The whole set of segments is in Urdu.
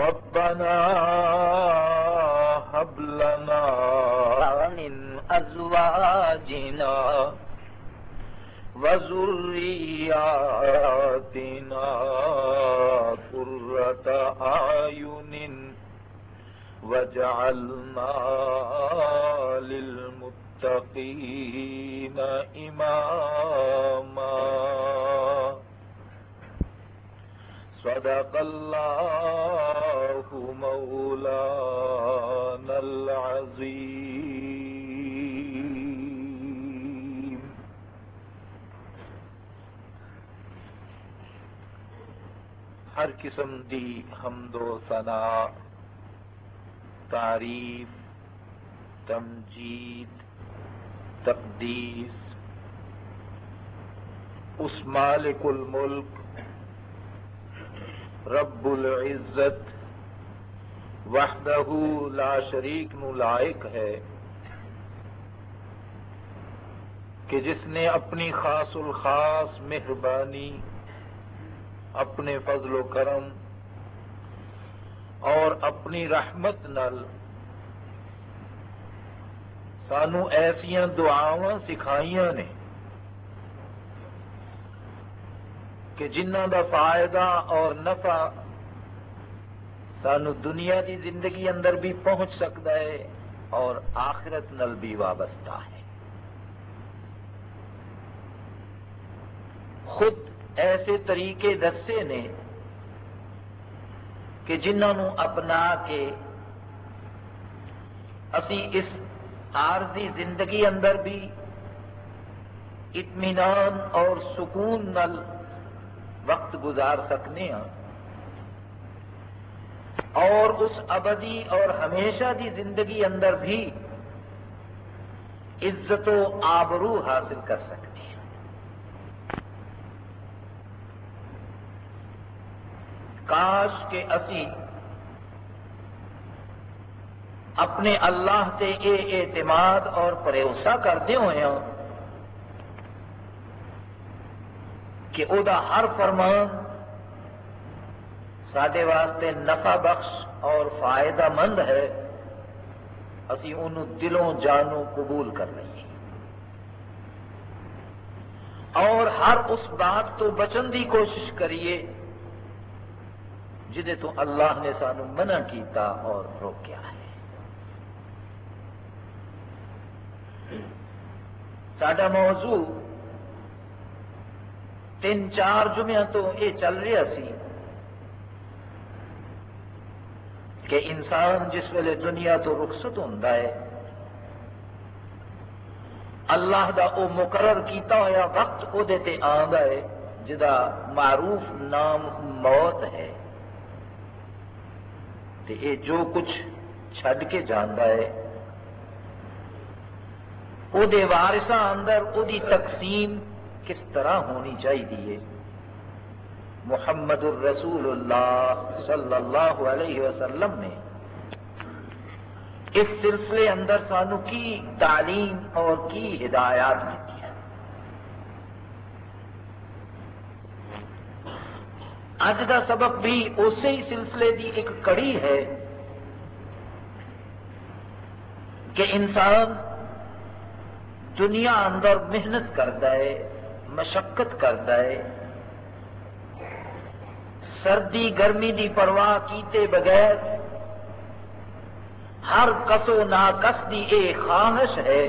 ربنا هب لنا من أزواجنا وذرياتنا قرة أعين واجعلنا للمتقين إماما صدق الله مولانا العظيم. ہر قسم دی حمد و ثنا، تعریف، تمجید، تقدیس، اس مالک الملک رب العزت وحدہ لا شریک نو لائق ہے کہ جس نے اپنی خاص الخاص مہربانی، اپنے فضل و کرم اور اپنی رحمت نل سانو ایسا دعاواں سکھائیاں نے کہ جنہ دا فائدہ اور نفع سانو دنیا کی زندگی اندر بھی پہنچ سکتا ہے اور آخرت نل بھی وابستہ ہے۔ خود ایسے طریقے دسے نے کہ جنہوں اپنا کے اسی اس عارضی زندگی اندر بھی اطمینان اور سکون نل وقت گزار سکنے ہاں۔ اور اس ابدی اور ہمیشہ دی زندگی اندر بھی عزت و آبرو حاصل کر سکتے ہیں کاش کے اسی اپنے اللہ تے اے اعتماد اور بھروسہ کرتے ہوئے ہوں۔ کہ او دا ہر فرمان سڈے واسطے نفع بخش اور فائدہ مند ہے، اسی انہوں دلوں جانوں قبول کر لئیے اور ہر اس بات تو بچن دی کوشش کریے جہے تو اللہ نے سانو منع کیتا اور روکیا ہے۔ سڈا موضوع تین چار جمعہ تو یہ چل رہا سی۔ کہ انسان جس ویلے دنیا تو رخصت ہوں اللہ دا او مقرر کیتا ہوا وقت وہ ہے جدا معروف نام موت ہے۔ تے اے جو کچھ چھڈ کے جانا ہے۔ وہ وارثہ اندر وہ تقسیم کس طرح ہونی چاہیے؟ محمد الرسول اللہ صلی اللہ علیہ وسلم نے۔ اس سلسلے اندر سانو کی تعلیم اور کی ہدایات دیتی ہے اج کا سبق بھی اسی سلسلے کی ایک کڑی ہے کہ انسان دنیا اندر محنت کرتا ہے۔ مشقت کرتا ہے۔ سردی، گرمی دی پرواہ کیتے بغیر ہر کسو ناکس دی اے خواہش ہے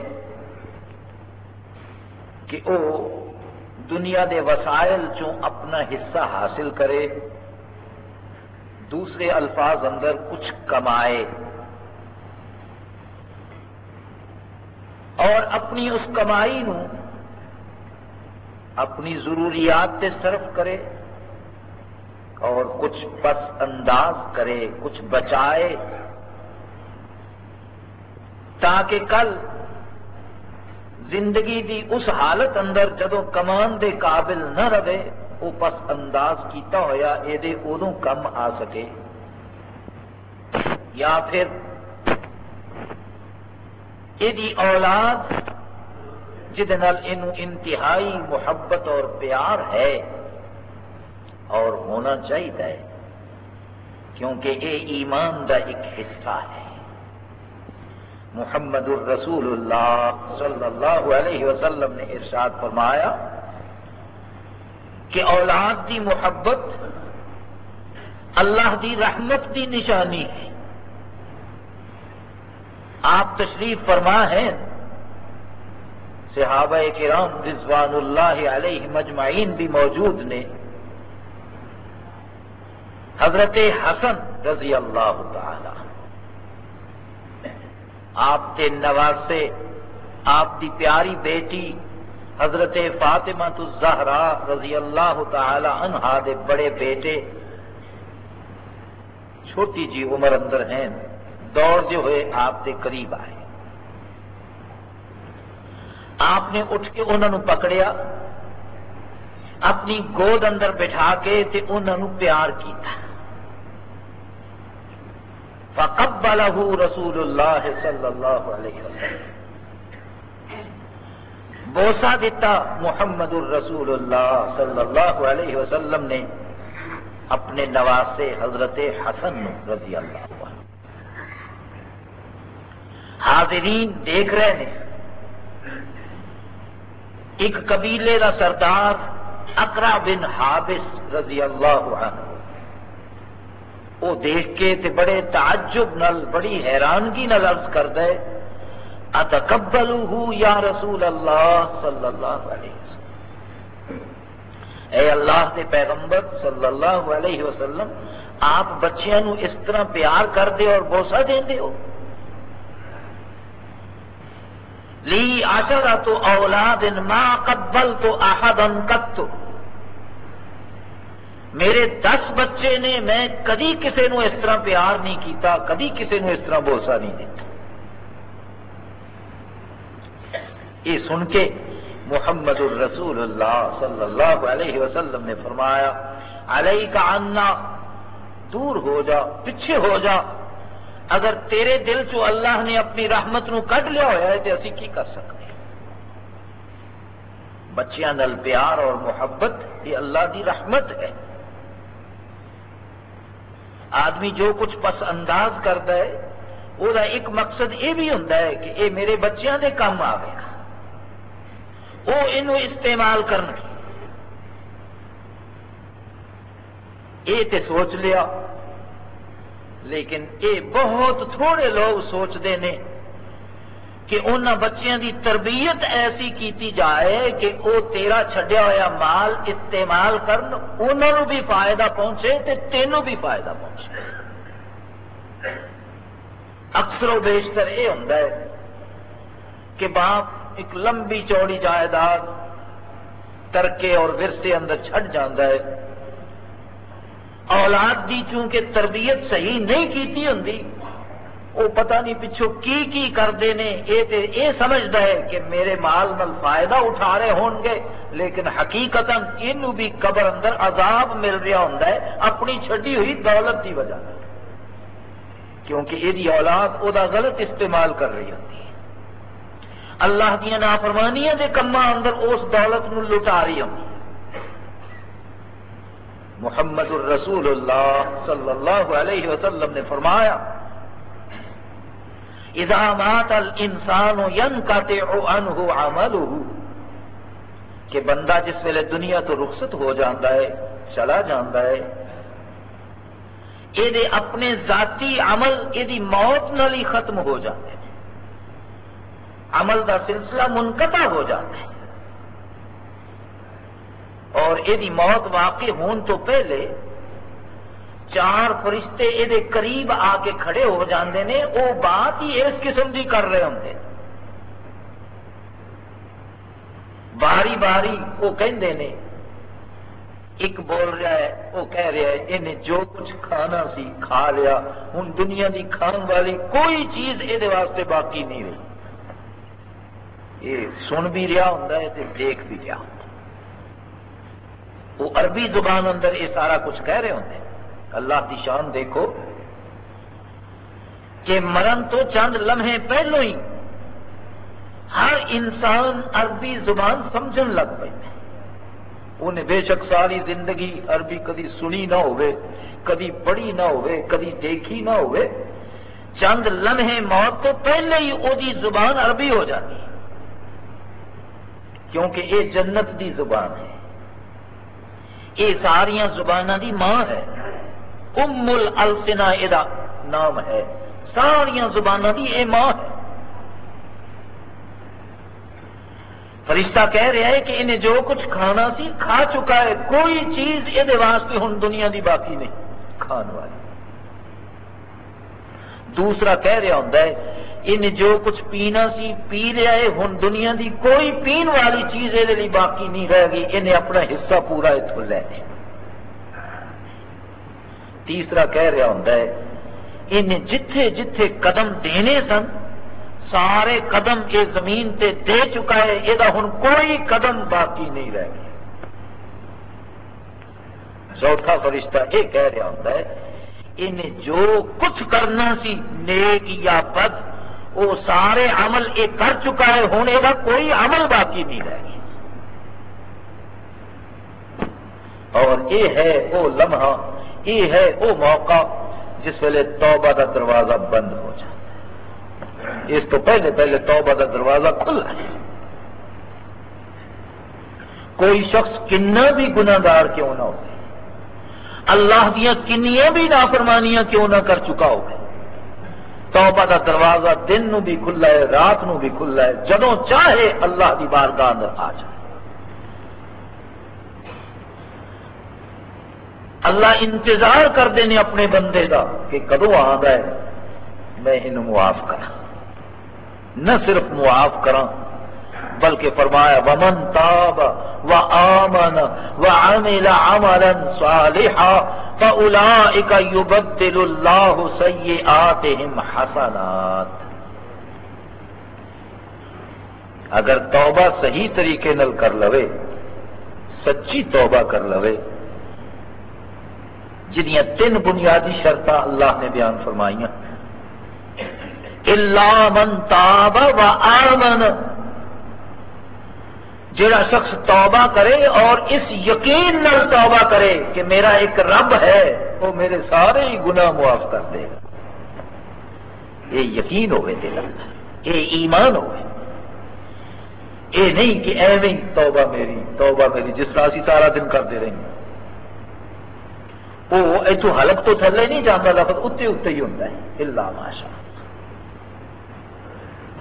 کہ او دنیا دے وسائل چوں اپنا حصہ حاصل کرے، دوسرے الفاظ اندر کچھ کمائے۔ اور اپنی اس کمائی نو اپنی ضروریات سے صرف کرے اور کچھ پس انداز کرے، کچھ بچائے تاکہ کل زندگی دی اس حالت اندر جدو کمان دے قابل نہ رہے وہ پس انداز کیتا ہوا یہ ادو کم آ سکے۔ یا پھر یہ اولاد انتہائی محبت اور پیار ہے اور ہونا چاہیے کیونکہ یہ ایمان کا ایک حصہ ہے۔ محمد الرسول اللہ صلی اللہ علیہ وسلم نے ارشاد فرمایا کہ اولاد دی محبت اللہ دی رحمت دی نشانی ہے۔ آپ تشریف فرما ہیں۔ صحابہ کرام رضوان اللہ علیہ مجمعین بھی موجود نے۔ حضرت حسن رضی اللہ تعالی آپ کے نواسے، آپ کی پیاری بیٹی حضرت فاطمہ الزہرا رضی اللہ تعالی عنہا دے بڑے بیٹے، چھوٹی جی عمر اندر ہیں، دوڑتے ہوئے آپ کے قریب آئے۔ آپ نے اٹھ کے انہوں پکڑیا، اپنی گود اندر بٹھا کے تے انہوں پیار کیتا۔ فقبلہ رسول اللہ صلی اللہ علیہ وسلم۔ بوسا دیتا محمد الرسول اللہ صلی اللہ علیہ وسلم نے اپنے نواسے حضرت حسن رضی اللہ عنہ۔ حاضرین دیکھ رہے ہیں۔ ایک قبیلے کا سردار اکرا بن حابس رضی اللہ عنہ۔ وہ دیکھ کے تے بڑے تعجب نل بڑی حیرانگی نل عرض کر دے اتقبلوہ یا رسول اللہ صلی اللہ علیہ وسلم اے اللہ دے پیغمبر صلی اللہ علیہ وسلم، آپ بچیاں نو اس طرح پیار کر دے اور بوسا دے دے ہو۔ لی آشرا تو اولاد ما قبل تو احدن قط. میرے دس بچے نے میں کدی کسی نو اس طرح پیار نہیں کیتا کدی کسی نو اس طرح بوسا نہیں دیتا۔ یہ سن کے محمد الرسول اللہ صلی اللہ علیہ وسلم نے فرمایا علیہ کا دور ہو جا، پیچھے ہو جا اگر تیرے دل چو اللہ نے اپنی رحمت نو کٹ لیا ہوا ہے تو اسی کی کر سکتے بچیاں نل پیار اور محبت یہ اللہ دی رحمت ہے۔ آدمی جو کچھ پس انداز کرتا ہے، وہ ایک مقصد یہ بھی ہوتا ہے کہ یہ میرے بچیاں دے کام آئے گا۔ وہ یہ استعمال کرن یہ تے سوچ لیا۔ لیکن یہ بہت تھوڑے لوگ سوچتے ہیں کہ ان بچیاں دی تربیت ایسی کیتی جائے کہ وہ تیرا چھڈیا ہوا مال استعمال کرن انہوں بھی فائدہ پہنچے تے تینوں بھی فائدہ پہنچے۔ اکثر و بیشتر یہ ہوں کہ باپ ایک لمبی چوڑی جائیداد ترکے اور ورسے اندر چھٹ جانا ہے۔ اولاد دی چونکہ تربیت صحیح نہیں کیتی ہوں وہ پتہ نہیں پچھو کی کی کرتے ہیں یہ یہ سمجھتا ہے کہ میرے مال نل فائدہ اٹھا رہے ہون گے لیکن حقیقت یہ بھی قبر اندر عذاب مل رہا ہوں اپنی چھٹی ہوئی دولت کی وجہ کیونکہ یہ اولاد وہ غلط استعمال کر رہی ہوتی ہے اللہ دیا نافرمانیاں کے کما اندر اس دولت نو لٹا رہی ہوتی محمد الرسول اللہ صلی اللہ علیہ وسلم نے فرمایا، اذا مات الانسان ينقطع عنه عمله. کہ بندہ جس ویلے دنیا تو رخصت ہو جاتا ہے، چلا جاتا ہے یہ اپنے ذاتی عمل یہ موت نال ہی ختم ہو جاتے ہیں عمل دا سلسلہ منقطع ہو جاتا ہے۔ اور یہ موت واقع ہون تو پہلے چار فرشتے یہ قریب آ کے کھڑے ہو جاندے نے وہ بات ہی اس قسم کی کر رہے ہوں باری باری وہ کہندے نے، ایک بول رہا ہے وہ کہہ رہا ہے انہیں جو کچھ کھانا سی کھا لیا ہوں دنیا کی کھان والی کوئی چیز یہ واسطے باقی نہیں رہی۔ یہ سن بھی رہا ہوں دیکھ بھی رہا۔ ہوں وہ عربی زبان اندر یہ سارا کچھ کہہ رہے ہوں اللہ کی شان دیکھو کہ مرن تو چند لمحے پہلو ہی ہر انسان عربی زبان سمجھن لگ پہ انہیں بے شک ساری زندگی عربی کدی سنی نہ ہوئے کدی پڑھی نہ ہوئے کدی دیکھی نہ ہوئے۔ چند لمحے موت تو پہلے ہی وہ جی زبان عربی ہو جاتی۔ کیونکہ یہ جنت دی زبان ہے۔ یہ ساریا زبان دی ماں ہے۔ ام السنا یہ نام ہے۔ ساریا زبان دی یہ ماں ہے۔ فرشتہ کہہ رہا ہے کہ انہیں جو کچھ کھانا سی کھا چکا ہے، کوئی چیز یہ واسطے ہوں دنیا دی باقی نہیں، کھان والی۔ دوسرا کہہ رہا ہوں ان جو کچھ پینا سی پی رہا ہے ہوں دنیا دی کوئی پین والی چیز یہ باقی نہیں رہ گئی، انہیں اپنا حصہ پورا اتو لے تیسرا کہہ رہا ہوں ان جتھے جتھے قدم دینے سن، سارے قدم یہ زمین تے دے چکا ہے یہ ہوں کوئی قدم باقی نہیں رہ گیا۔ چوتھا فرشتہ یہ کہہ رہا ہوں ان جو کچھ کرنا سی، نیک یا بد وہ سارے عمل یہ کر چکا ہے ہوں یہ کوئی عمل باقی نہیں رہ گیا۔ اور یہ ہے وہ لمحہ، یہ ہے وہ موقع جس ویلے توبہ کا دروازہ بند ہو جائے اس تو پہلے پہلے توبہ کا دروازہ کھلا ہے۔ کوئی شخص کنا بھی گناگار کیوں نہ ہو اللہ دیا کنیا بھی نافرمانیاں کیوں نہ کر چکا ہو توبہ کا دروازہ دن نو بھی کھلا ہے، رات نو بھی کھلا ہے۔ جدوں چاہے اللہ کی بارگاہ اندر آ جائے۔ اللہ انتظار کرتے ہیں اپنے بندے کا کہ کدو آ گئے میں انہوں معاف کرا نہ صرف معاف کرا بلکہ فرمایا، ومن تاب و آمن و عمل عملا صالحا فاولئک یبدل اللہ سیئاتہم حسنات۔ اگر توبہ صحیح طریقے نل کر لوے، سچی توبہ کر لوے، جنیاں تین بنیادی شرطاں اللہ نے بیان فرمائیاں۔ اللہ من تاب و آمن جڑا شخص توبہ کرے اور اس یقین نل توبہ کرے کہ میرا ایک رب ہے، وہ میرے سارے ہی گناہ معاف کر دے گا۔ یہ یقین ہوئے دل یہ ایمان ہوئے۔ یہ نہیں کہ ایویں توبہ میری توبہ میری، جس طرح اسی سارا دن کرتے رہیں۔ وہ اتو حلق تو تھلے نہیں جانا لفظ اتنے اتنے ہی ہوتا ہے۔ اللہ ماشاء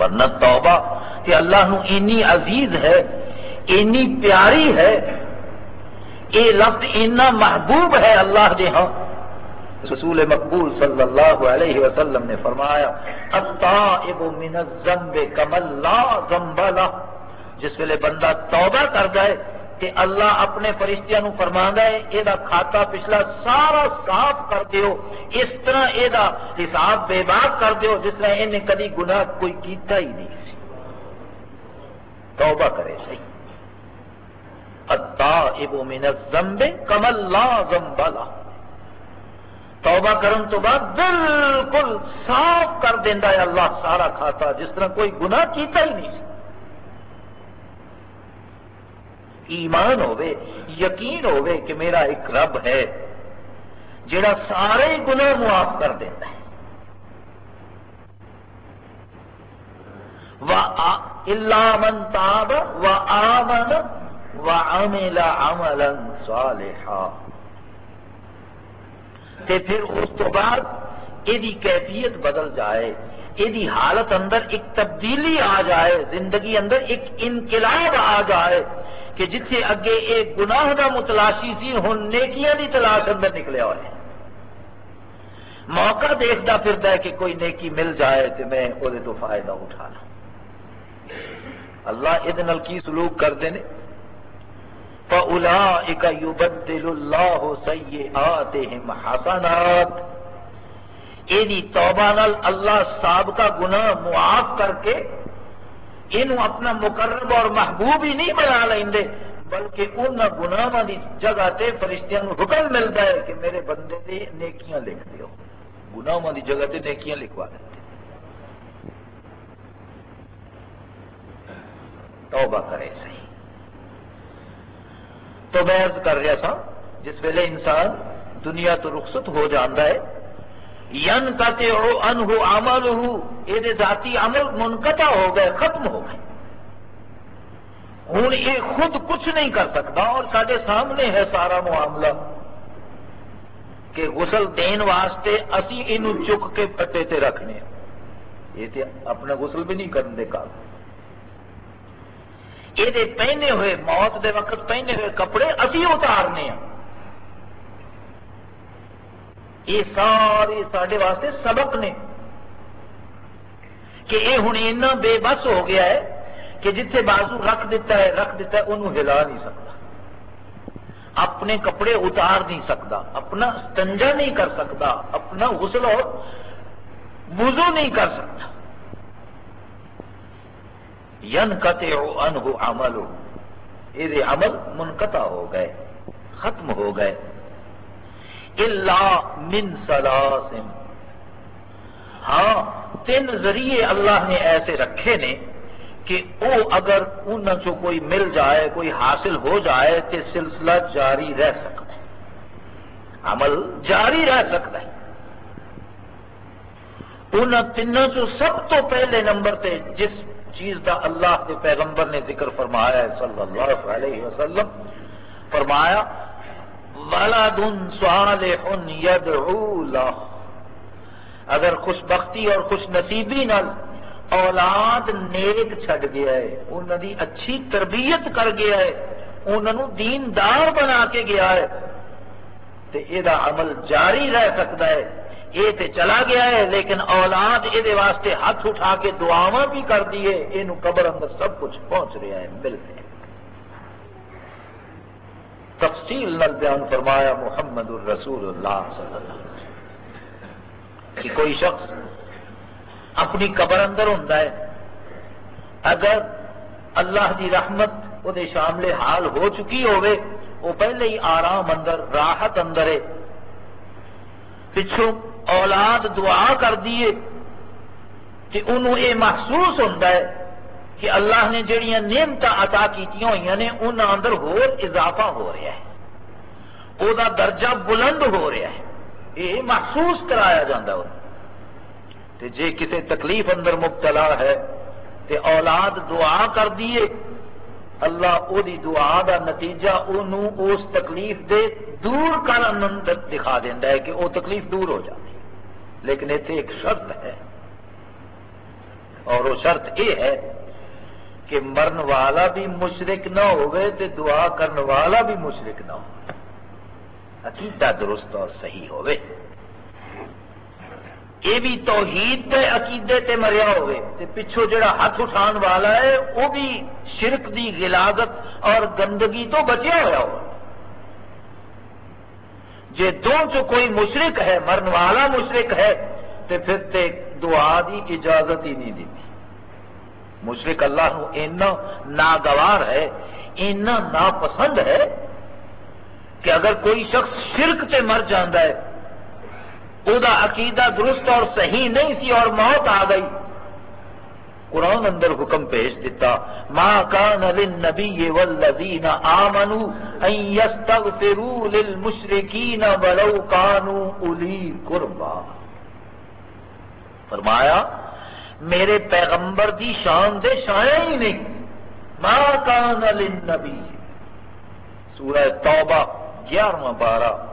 ورنہ توبہ کہ اللہ نو اینی عزیز ہے۔ اینی پیاری ہے یہ لفظ اینا محبوب ہے اللہ دے ہاں۔ رسول مقبول صلی اللہ علیہ وسلم نے فرمایا، الطائب من الذنب کمل لا ذنب له جس ویلے بندہ توبہ کر جائے کہ اللہ اپنے فرشتیاں نو فرما ہے یہ کھاتا پچھلا سارا صاف کر دیو، اس طرح یہ حساب بے باک کر دیو، جس طرح انہیں کدی گناہ کوئی کیتا ہی نہیں۔ سی توبہ کرے صحیح۔ التائب من الذنب کمل لا ذنب لا توبہ کرن تو بعد بالکل صاف کر دینا ہے، اللہ سارا کھاتا، جس طرح کوئی گناہ کیتا ہی نہیں۔ ایمان ہوئے یقین ہوئے کہ میرا ایک رب ہے جڑا سارے گناہ معاف کر دیتا ہے۔ اللہ من تاب و آمن و عمل عملا صالحا۔ تے پھر اس تو بعد یہ کیفیت بدل جائے یہ حالت اندر ایک تبدیلی آ جائے، زندگی اندر ایک انقلاب آ جائے کہ جتھے اگے ایک گناہ دا متلاشی سی ہوں نیکیاں دی تلاش اندر نکلے ہوئے موقع دیکھتا پھرتا ہے کہ کوئی نیکی مل جائے تو میں وہ فائدہ اٹھا لوں اللہ یہ کی سلوک کرتے ہیں فَأُولَئِكَ يُبَدِّلُ اللَّهُ سَيِّئَاتِهِمْ حَسَنَاتٍ۔ ایدی توبہ نال اللہ سابقہ گناہ معاف کر کے یہ اپنا مقرب اور محبوب ہی نہیں بنا لیں بلکہ ان گناہ کی جگہ تے فرشتیاں حکم ملتا ہے کہ میرے بندے دے نیکیاں لکھ دیو۔ گناہ کی جگہ تے نیکیاں لکھوا دیتے توبہ کرے صحیح۔ تو میں عرض کر رہا سا جس ویلے انسان دنیا تو رخصت ہو جانا ہے، ین کتے ان ہو عمل ہو یہ ذاتی عمل منقطع ہو گئے، ختم ہو گئے۔ ہوں یہ خود کچھ نہیں کر سکتا، اور سارے سامنے ہے سارا معاملہ کہ غسل دین واسطے اسی یہ چک کے پٹے تے رکھنے۔ یہ تے اپنا غسل بھی نہیں کرنے کا یہ پہنے ہوئے موت دے وقت پہنے ہوئے کپڑے اسی اتارنے ہیں۔ یہ سارے سارے واسطے سبق نے۔ کہ یہ ہوں اینا بے بس ہو گیا ہے کہ جتھے بازو رکھ دیتا ہے، رکھ دیتا ہے انہوں ہلا نہیں سکتا۔ اپنے کپڑے اتار نہیں سکتا، اپنا استنجا نہیں کر سکتا، اپنا غسل اور وضو نہیں کر سکتا۔ ین کتے ہو یہ عمل منقطع ہو گئے، ختم ہو گئے. اللہ من سلاسم ہاں تین ذریعے اللہ نے ایسے رکھے نے کہ وہ اگر ان چو کوئی مل جائے، کوئی حاصل ہو جائے تو سلسلہ جاری رہ سکتا ہے۔ عمل جاری رہ سکتا ہے۔ ان تینوں چو سب تو پہلے نمبر تے جس چیز دا اللہ کے پیغمبر نے ذکر فرمایا ہے، صلی اللہ علیہ وسلم فرمایا ولد صالح يدعو له اگر خوش بختی اور خوش نصیبی نال اولاد نیک چھڈ گیا ہے انہوں دی اچھی تربیت کر گیا ہے انہوں دیندار بنا کے گیا ہے تو یہ عمل جاری رہ سکتا ہے۔ یہ تے چلا گیا ہے، لیکن اولاد یہ واسطے ہاتھ اٹھا کے دعاواں بھی کر دیے یہ قبر اندر سب کچھ پہنچ رہا ہے مل رہا ہے تفصیل نل بیان فرمایا محمد الرسول اللہ صلی اللہ علیہ وسلم کہ کوئی شخص اپنی قبر اندر ہوں اگر اللہ دی رحمت وہ شامل حال ہو چکی ہوئے وہ پہلے ہی آرام اندر، راحت اندر ہے۔ پچھوں اولاد دعا کر دیے کہ انہوں یہ محسوس ہوتا ہے کہ اللہ نے جڑیاں نعمت عطا کیتیاں ہوئی نے ان اندر ہور اضافہ ہو رہا ہے۔ وہ درجہ بلند ہو رہا ہے۔ یہ محسوس کرایا جاتا ہے۔ جے کسی تکلیف اندر مبتلا ہے تے اولاد دعا کر دیے اللہ او دی دعا دا نتیجہ انہوں اس تکلیف دے دور کر اندر دکھا دینا ہے کہ وہ تکلیف دور ہو جاتی لیکن اتنے ایک شرط ہے۔ اور وہ شرط یہ ہے کہ مرن والا بھی مشرق نہ ہوئے تو دعا کرنے والا بھی مشرق نہ ہو عقیدہ درست اور صحیح ہوئے۔ یہ بھی توحید تے عقیدے تے مریا ہوئے۔ تے پچھو جڑا ہاتھ اٹھان والا ہے، وہ بھی شرک دی غلاظت اور گندگی تو بچیا ہوا ہو جے دو چو کوئی مشرق ہے، مرن والا مشرق ہے، تے پھر تے دعا دی اجازت ہی نہیں دیتی۔ مشرق اللہ نو اینا ناگوار ہے اینا ناپسند ہے کہ اگر کوئی شخص شرک تے مر جاندہ ہے او دا عقیدہ درست اور صحیح نہیں سی اور موت آ گئی۔ قرآن اندر حکم پیش دیتا، ما کان للنبی والذین آمنوا ان یستغفروا للمشرکین ولو کانوا اولی قربا. فرمایا، میرے پیغمبر دی شان دے شایا ہی نہیں۔ ما کان للنبی. سورہ توبہ گیارہواں بارہ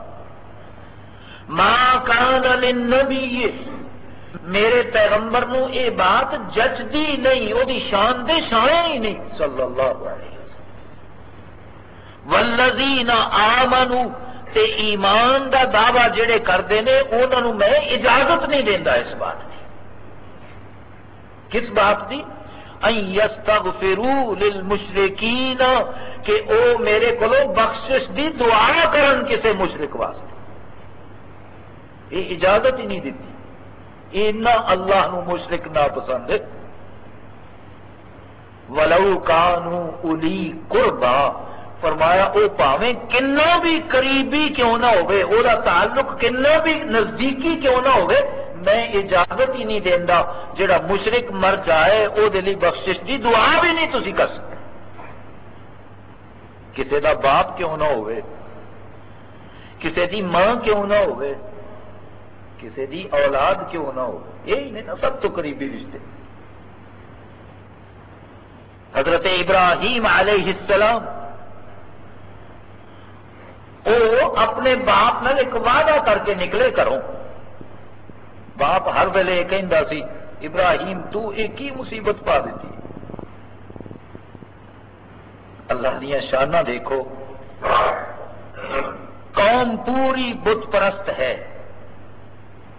ما کان للنبی میرے پیغمبر نو اے بات جچدی نہیں، او دی شان دے شایا ہی نہیں، صلی اللہ علیہ وسلم۔ والذین آمنوا، تے ایمان دا دعوی جڑے کردے نے، انہاں نو میں اجازت نہیں دیندا اس بات کی کس بات کی للمشرکین، کہ او میرے کو بخشش دی دعا کرن کسے مشرک واسطے۔ یہ اجازت ہی نہیں دیتی۔ اینا اللہ نو مشرک نہ پسند ہے ولو کانو الی قربا۔ فرمایا، او پاویں کنا بھی قریبی کیوں نہ ہوئے؟ او دا تعلق کنا بھی نزدیکی کیوں نہ ہوئے؟ میں اجازت ہی نہیں دینا جڑا مشرق مر جائے وہ دلی بخشش دی دعا بھی نہیں تھی کر سکتے۔ کسی دا باپ کیوں نہ ہوئے؟ کسی دی ماں کیوں نہ ہوئے؟ کسی دی اولاد کیوں نہ ہو؟ یہی نہیں نا سب تو قریبی رشتے۔ حضرت ابراہیم علیہ السلام وہ اپنے باپ نال ایک وعدہ کر کے نکلے کرو۔ باپ ہر ویلے یہ کہہ سی، ابراہیم، تو ایک ہی مصیبت پا دیتی اللہ دیا شانہ دیکھو۔ قوم پوری بت پرست ہے۔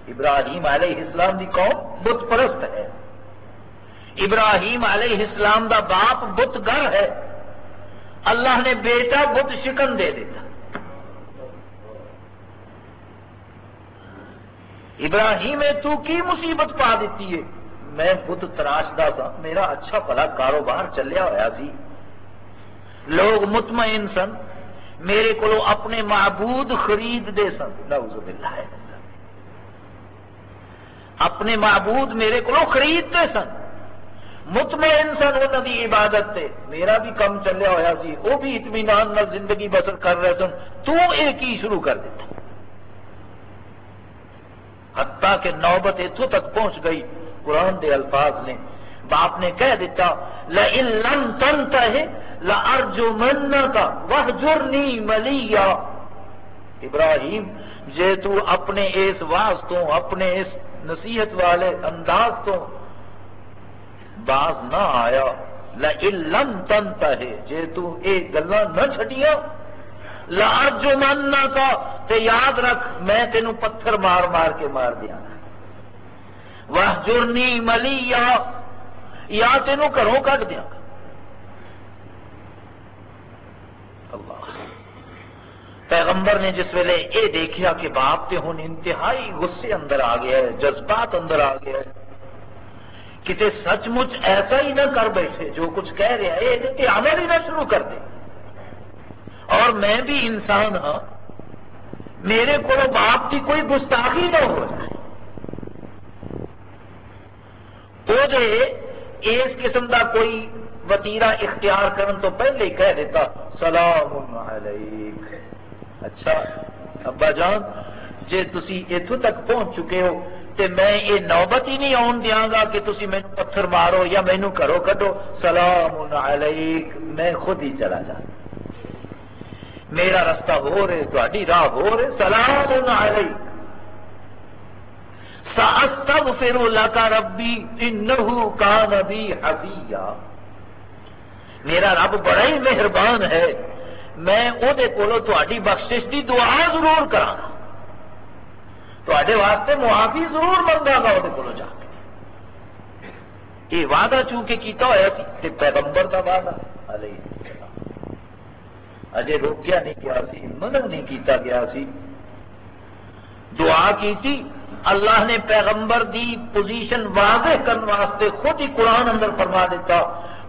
ابراہیم علیہ السلام دی قوم بت پرست ہے۔ ابراہیم علیہ السلام دا باپ بت گر ہے۔ اللہ نے بیٹا بت شکن دے دیتا۔ ابراہیم، تو کی مصیبت پا دیتی ہے؟ میں بت تراشتا سا۔ میرا اچھا بھلا کاروبار چلیا ہوا سی۔ لوگ مطمئن سن۔ میرے کو اپنے معبود خرید دے سن۔ نعوذ باللہ۔ ہے اپنے معبود میرے کو خریدتے سن۔ مطمئن سن انہوں کی عبادت تے۔ میرا بھی کم چلیا ہوا سی، وہ بھی اطمینان نال زندگی بسر کر رہے سن۔ تو ایک ہی شروع کر دیتا۔ حتیٰ کہ نوبت اتوں تک پہنچ گئی۔ قرآن دے الفاظ نے باپ نے کہہ دیتا لَإِن لَمْ تَنْتَهِ لَأَرْجُمَنَّكَ وَحْجُرْنِي مَلِيًّا ابراہیم، جے تو اپنے اس واسطوں اپنے اس نصیحت والے انداز تو باز نہ آیا۔ لم تنتا ہے جے تو ایک گلا نہ چھٹیا لارجمن کا تے یاد رکھ، میں تینوں پتھر مار مار کے مار دیا۔ وہ جرنی ملی یا یا تینوں گھروں کٹ دیا۔ پیغمبر نے جس ویلے یہ دیکھا کہ باپ تے ہوں انتہائی غصے اندر آ گیا ہے، جذبات اندر آ گیا ہے۔ کتے سچ مچ ایسا ہی نہ کر بیٹھے، جو کچھ کہہ رہا ہے یہ عمل ہی نہ شروع کر دے۔ اور میں بھی انسان ہاں میرے کو باپ کی کوئی گستاخی نہ ہو۔ جائے تو اس قسم کا کوئی وتیرا اختیار کرن تو پہلے ہی کہہ دیتا، سلام علیک۔ اچھا ابا جان جی تھی اتو تک پہنچ چکے ہو تے میں یہ نوبت ہی نہیں آن دیا گا کہ تھی مینو پتھر مارو یا مینو کرو کڈو۔ سلام علیک، میں خود ہی چلا جا میرا رستہ ہو رہے تھی راہ ہو رہے۔ سلام علیک۔ ساستغفر لك ربی انه كان بي حفيا میرا رب بڑا ہی مہربان ہے۔ میں وہ تھی بخشش کی دعا ضرور کرا تے واسطے معافی ضرور منگا گا وہ جا کے۔ یہ وعدہ چونکہ کیتا ہوا سی پیغمبر کا وعدہ اجے روکیا نہیں گیا سی، منع نہیں کیتا گیا سی۔ دعا کی تھی اللہ نے پیغمبر دی پوزیشن واضح کرنے واسطے خود ہی قرآن اندر فرما دیتا،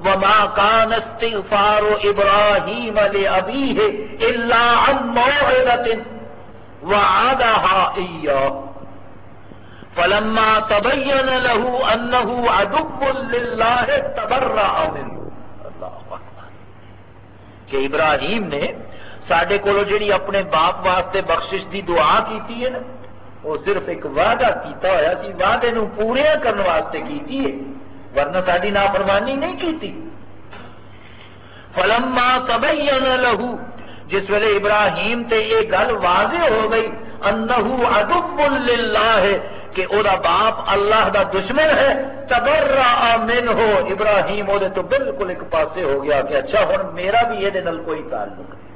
وما كان استغفار ابراهيم لابيه الا عن موعظه وعدها اياه فلما تبين له انه عدو لله تبرأ منه۔ کہ ابراہیم نے سڈے کو جڑی اپنے باپ واسطے بخشش دی دعا کیتی ہے نا وہ صرف ایک وعدہ کیتا ہوا سی وعدے نو پورے کرنے واسطے کیتی ہے ورنہ ساری نافرمانی نہیں کی فلما تبین لہو جس ویلے ابراہیم تے یہ گل واضح ہو گئی انہو عدب للہ کہ او دا باپ اللہ دا دشمن ہے تبرع من ہو ابراہیم او دے تو بالکل ایک پاسے ہو گیا کہ اچھا ہن میرا بھی یہ دے نل کوئی تعلق نہیں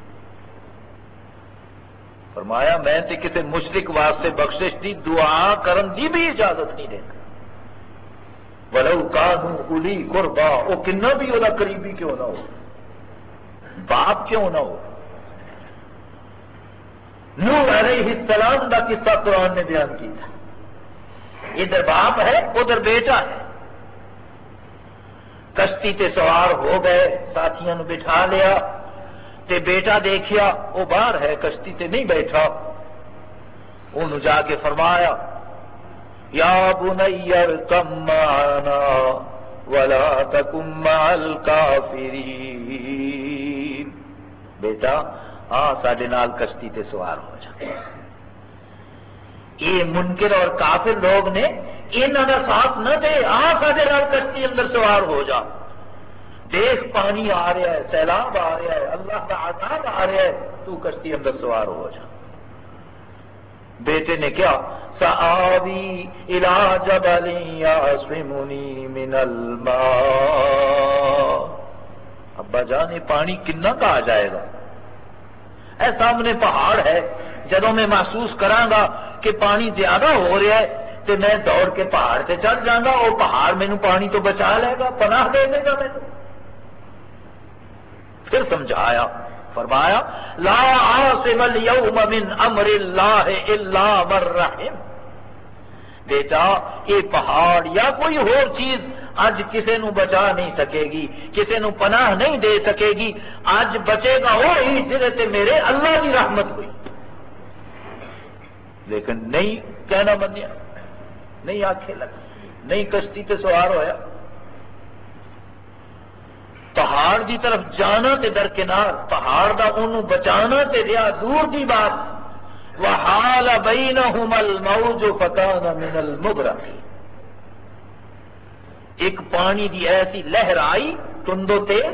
فرمایا، میں تے کسی مشرک واسطے بخشش دی، دعا کرن دی بھی اجازت نہیں دینا ولو کانو الی قربا، او کنا بھی او دا قریبی کیوں نہ ہو؟ باپ کیوں نہ ہو؟ نو علیہ السلام کا قصہ قرآن نے بیان کیا ادھر باپ ہے، ادھر بیٹا ہے۔ کشتی تے سوار ہو گئے ساتھیوں بٹھا لیا۔ تے بیٹا دیکھیا وہ باہر ہے، کشتی تے نہیں بیٹھا۔ انہوں جا کے فرمایا، یا بنیر کم معنا ولا تکم مع الکافرین۔ بیٹا ہاں، آ سڈے نال کشتی تے سوار ہو جا۔ یہ منکر اور کافر لوگ نے انہوں کا ساتھ نہ دے ہاں، آ سڈے کشتی اندر سوار ہو جا۔ دیکھ پانی آ رہا ہے، سیلاب آ رہا ہے، اللہ کا آزاد آ رہا ہے، تو کشتی اندر سوار ہو جا۔ بیٹے نے کیا سآوی الى جبل من الماء۔ ابا جان پانی کنا کا آ جائے گا؟ اے سامنے پہاڑ ہے جدو میں محسوس گا کہ پانی زیادہ ہو رہا ہے تو میں دوڑ کے پہاڑ سے چڑھ جاگا وہ پہاڑ مینو پانی تو بچا لے گا، پناہ دے دے گا مینو پھر سمجھایا، فرمایا، لا عاصم اليوم من امر اللہ الا من رحم۔ بیٹا، یہ پہاڑ یا کوئی اور چیز اج کسی نو بچا نہیں سکے گی کسی نو پناہ نہیں دے سکے گی اج بچے گا وہی جہے میرے اللہ کی رحمت ہوئی۔ لیکن نہیں کہنا منیا، نہیں آخے لگ نہیں کشتی تے سوار ہویا۔ پہاڑ دی طرف جانا تے درکنار پہاڑ دا انہوں بچانا تے ریا دور دی بات۔ وحال بینہم الموج فتان من المبرق ایک پانی دی ایسی لہر آئی تندو تیز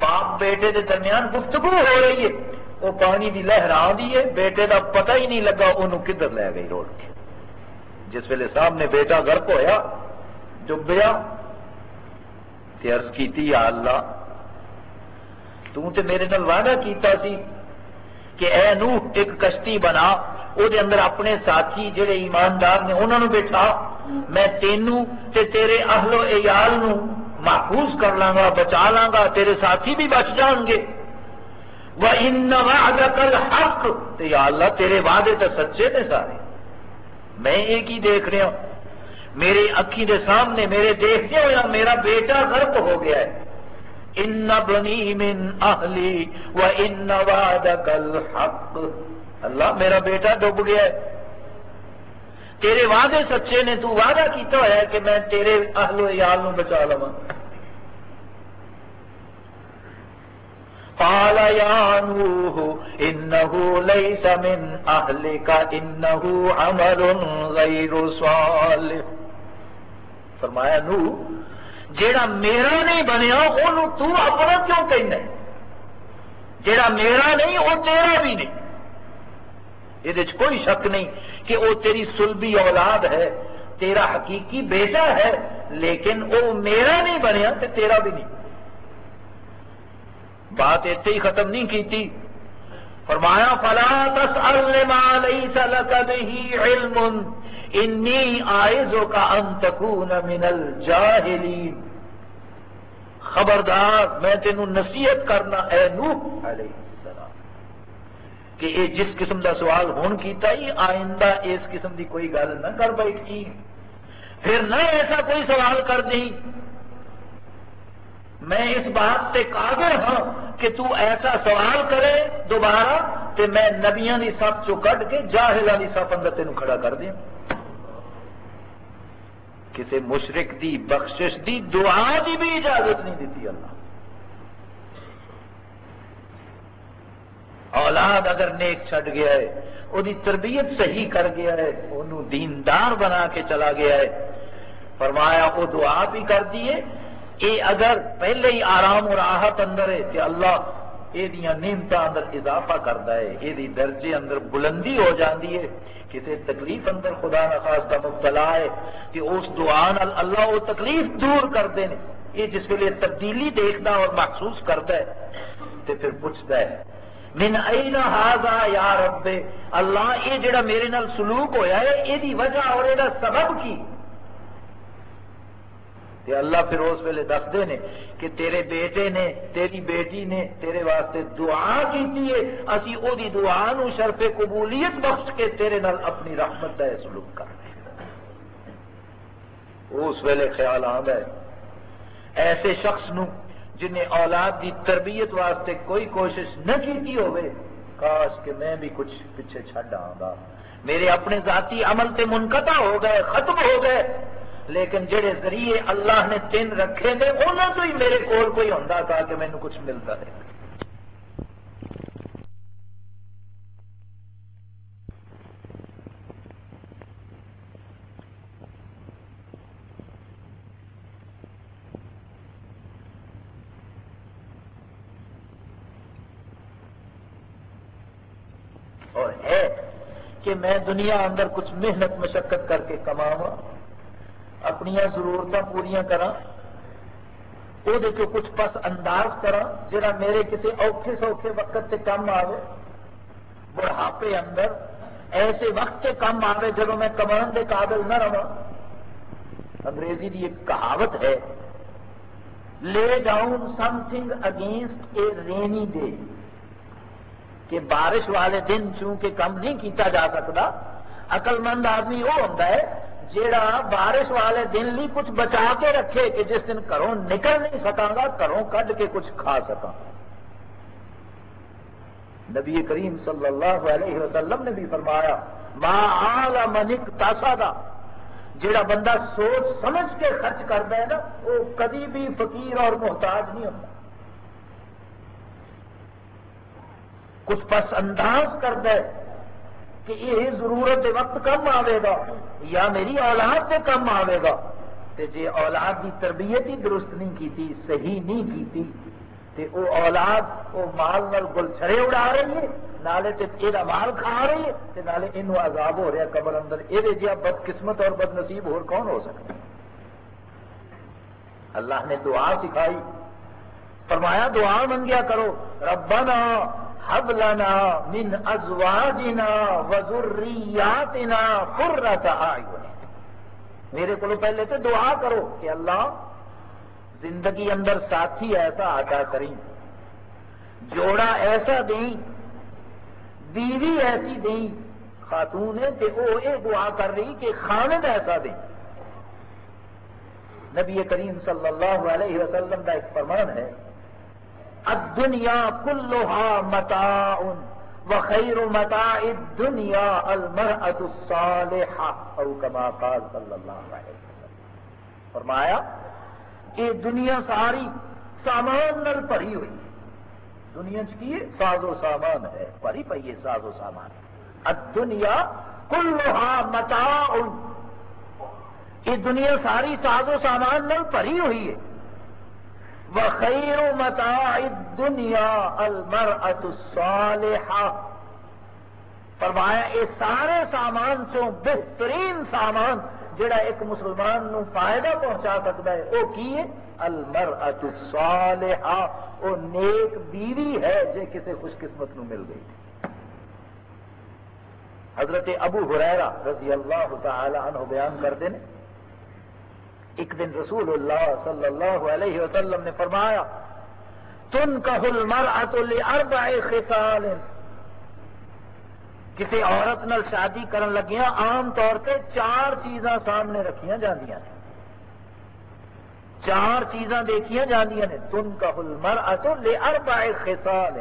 باپ بیٹے دے درمیان گفتگو ہو رہی ہے۔ وہ پانی دی لہر آ ہے، بیٹے دا پتہ ہی نہیں لگا انہوں کدھر لے گئی روڈ کے جس ویلے سامنے بیٹا گرک ہویا ڈبیا تے عرض کیتی، یا اللہ تو تے میرے نال وعدہ کیتا سی کہ اے نوح، ایک کشتی بنا او دے اندر اپنے ساتھی جڑے ایماندار نے انہوں نے بٹھا میں تینوں تے تیرے اہل و عیال نو محفوظ کر لاں گا بچا لاں گا تیرے ساتھی بھی بچ جان گے۔ وَإِنَّ وَعْدَكَ الْحَقِّ۔ تے یا اللہ، تیرے وعدے تے سچے نے سارے۔ میں ایک ہی دیکھ رہا ہوں۔ میری اکھی دے سامنے میرے دیکھتے ہو میرا بیٹا غرق ہو گیا ہے۔ ان بنی من اہلی و ان وعدک الحق۔ اللہ میرا بیٹا ڈوب گیا ہے۔ تیرے وعدے سچے نے، تو وعدہ کیتا ہوا ہے کہ میں تیرے اہل و عیال نو بچا لوا قال يا نوح انه ليس من اهلك انه عمل غير صالح۔ فرمایا، نو، جیڑا میرا نہیں بنیا وہ تو اپنا کیوں کہنا جیڑا میرا نہیں وہ تیرا بھی نہیں۔ یہ کوئی شک نہیں کہ وہ تیری سلبی اولاد ہے، تیرا حقیقی بیٹا ہے، لیکن وہ میرا نہیں بنیا تو تیرا بھی نہیں۔ بات اتنے ہی ختم نہیں کی تھی فرمایا، فلا تسأل ما ليس لك به علم۔ انی آئزو کا انتکون من الجاہلین۔ خبردار، میں تینوں نصیحت کرنا اے نوح علیہ السلام، کہ یہ جس قسم دا سوال ہون کیتا ہی، آئندہ اس قسم دی کوئی گل نہ کر بیٹھی۔ پھر نہ ایسا کوئی سوال کر دیں میں اس بات سے قادر ہاں کہ تو ایسا سوال کرے دوبارہ کہ میں نبیاں دی سب چو کٹ کے جاہلہ دی سب اندر تینوں کھڑا کر دیں کسی مشرق دی بخشش دی دعا دی بھی اجازت نہیں دیتی اللہ۔ اولاد اگر نیک چھٹ گیا ہے وہ تربیت صحیح کر گیا ہے انہوں دیندار بنا کے چلا گیا ہے۔ فرمایا وہ دعا بھی کر دیے اے اگر پہلے ہی آرام اور راحت اندر ہے کہ اللہ یہ نعمت اندر اضافہ کرتا ہے یہ درجے اندر بلندی ہو جاتی ہے۔ کسی تکلیف اندر خدا نخواستہ مبتلا ہے کہ اس دعا اللہ وہ تکلیف دور کرتے ہیں یہ جس ویلے تبدیلی دیکھتا اور محسوس کرتا ہے۔ تو پھر پوچھتا ہے، من اینا ہاضا یا رب؟ اللہ، یہ جڑا میرے نال سلوک ہویا ہے، یہ وجہ اور یہ سبب کی؟ تے اللہ پھر اس ویلے دستے نے کہ تیرے بیٹے نے، تیری بیٹی نے تیرے واسطے دعا کی اسی او دی دعا نو شرف قبولیت بخش کے تیرے نال اپنی رحمت دا سلوک کر۔ اس ویلے خیال آد ہے۔ ایسے شخص نو جنہیں اولاد دی تربیت واسطے کوئی کوشش نہ کی ہوئے، کاش کہ میں بھی کچھ پیچھے چھڈ آگا میرے اپنے ذاتی عمل تے منقطع ہو گئے، ختم ہو گئے۔ لیکن جڑے ذریعے اللہ نے تین رکھے نے انہوں تو ہی میرے کول کوئی ہوں تھا کہ مینو کچھ ملتا رہے اور ہے کہ میں دنیا اندر کچھ محنت، مشقت کر کے کماؤں اپنی ضرورت پوریا کرا وہ کچھ پس انداز کرا جا میرے کسی اوکھے سوکھے وقت سے کم آئے بڑھاپے اندر ایسے وقت سے کم آئے جب میں کمان کے قابل نہ رہا انگریزی کی ایک کہاوت ہے، lay down something against a rainy day کہ بارش والے دن چونکہ کم نہیں کیتا جا سکتا اقل مند آدمی وہ ہوتا ہے جیڑا بارش والے دن لی کچھ بچا کے رکھے کہ جس دن گھروں نکل نہیں سکا گا، گھروں کڈ کے کچھ کھا سکا نبی کریم صلی اللہ علیہ وسلم نے بھی فرمایا ماں آل منک تاسا دا جیڑا بندہ سوچ سمجھ کے خرچ کرتا ہے نا، وہ کدی بھی فقیر اور محتاج نہیں ہوتا کچھ پس انداز کرتا ہے۔ کہ یہ ضرورت وقت کم آئے گا یا میری اولاد سے کم آئے گا۔ تے جے اولاد کی تربیت ہی درست نہیں کی صحیح نہیں کی تے او اولاد او مال نال گل چھڑے اڑا رہی ہے، نالے تے یہ مال کھا رہی ہے، تے نالے انو عذاب ہو رہا قبر اندر۔ یہ جہاں بد قسمت اور بد نصیب اور کون ہو سکتا اللہ نے دعا سکھائی، فرمایا دعا منگیا کرو، ربنا حب لنا من ازواجنا وذریاتنا قرۃ اعین میرے کو پہلے تو دعا کرو کہ اللہ زندگی اندر ساتھی ایسا عطا کریں۔ جوڑا ایسا دیں، بیوی ایسی دیں، خاتون ہے کہ وہ یہ دعا کر رہی کہ خامد ایسا دیں۔ نبی کریم صلی اللہ علیہ وسلم کا ایک فرمان ہے الدنیا کلوہا متاع وخیر متاع الدنیا المرأة الصالحہ او کما قال صلی اللہ علیہ وسلم. فرمایا، یہ دنیا ساری سامان نل بھری ہوئی ہے۔ دنیا کی ساز و سامان ہے، بھری پی ہے ساز و سامان۔ الدنیا کلوہا متاع۔ یہ دنیا ساری ساز و سامان نل بھری ہوئی ہے۔ وخیر متاع الدنیا المرأة الصالحہ فرمایا، یہ سارے سامان چوں بہترین سامان جڑا ایک مسلمان نو فائدہ پہنچا سکتا ہے، وہ کی ہے؟ المرأة الصالحہ وہ نیک بیوی ہے، جے کسی خوش قسمت نو مل گئی۔ حضرت ابو حریرہ رضی اللہ تعالی عنہ بیان کرتے ہیں ایک دن رسول اللہ صلی اللہ علیہ وسلم نے فرمایا تن کا مر اربع خصال. کسی عورت نال شادی کرن لگیا عام طور پہ چار چیزاں سامنے رکھیا جاندیاں ہیں چار چیزاں دیکھیا جاندیاں نے تن کا مر اتو لے اربع خصال.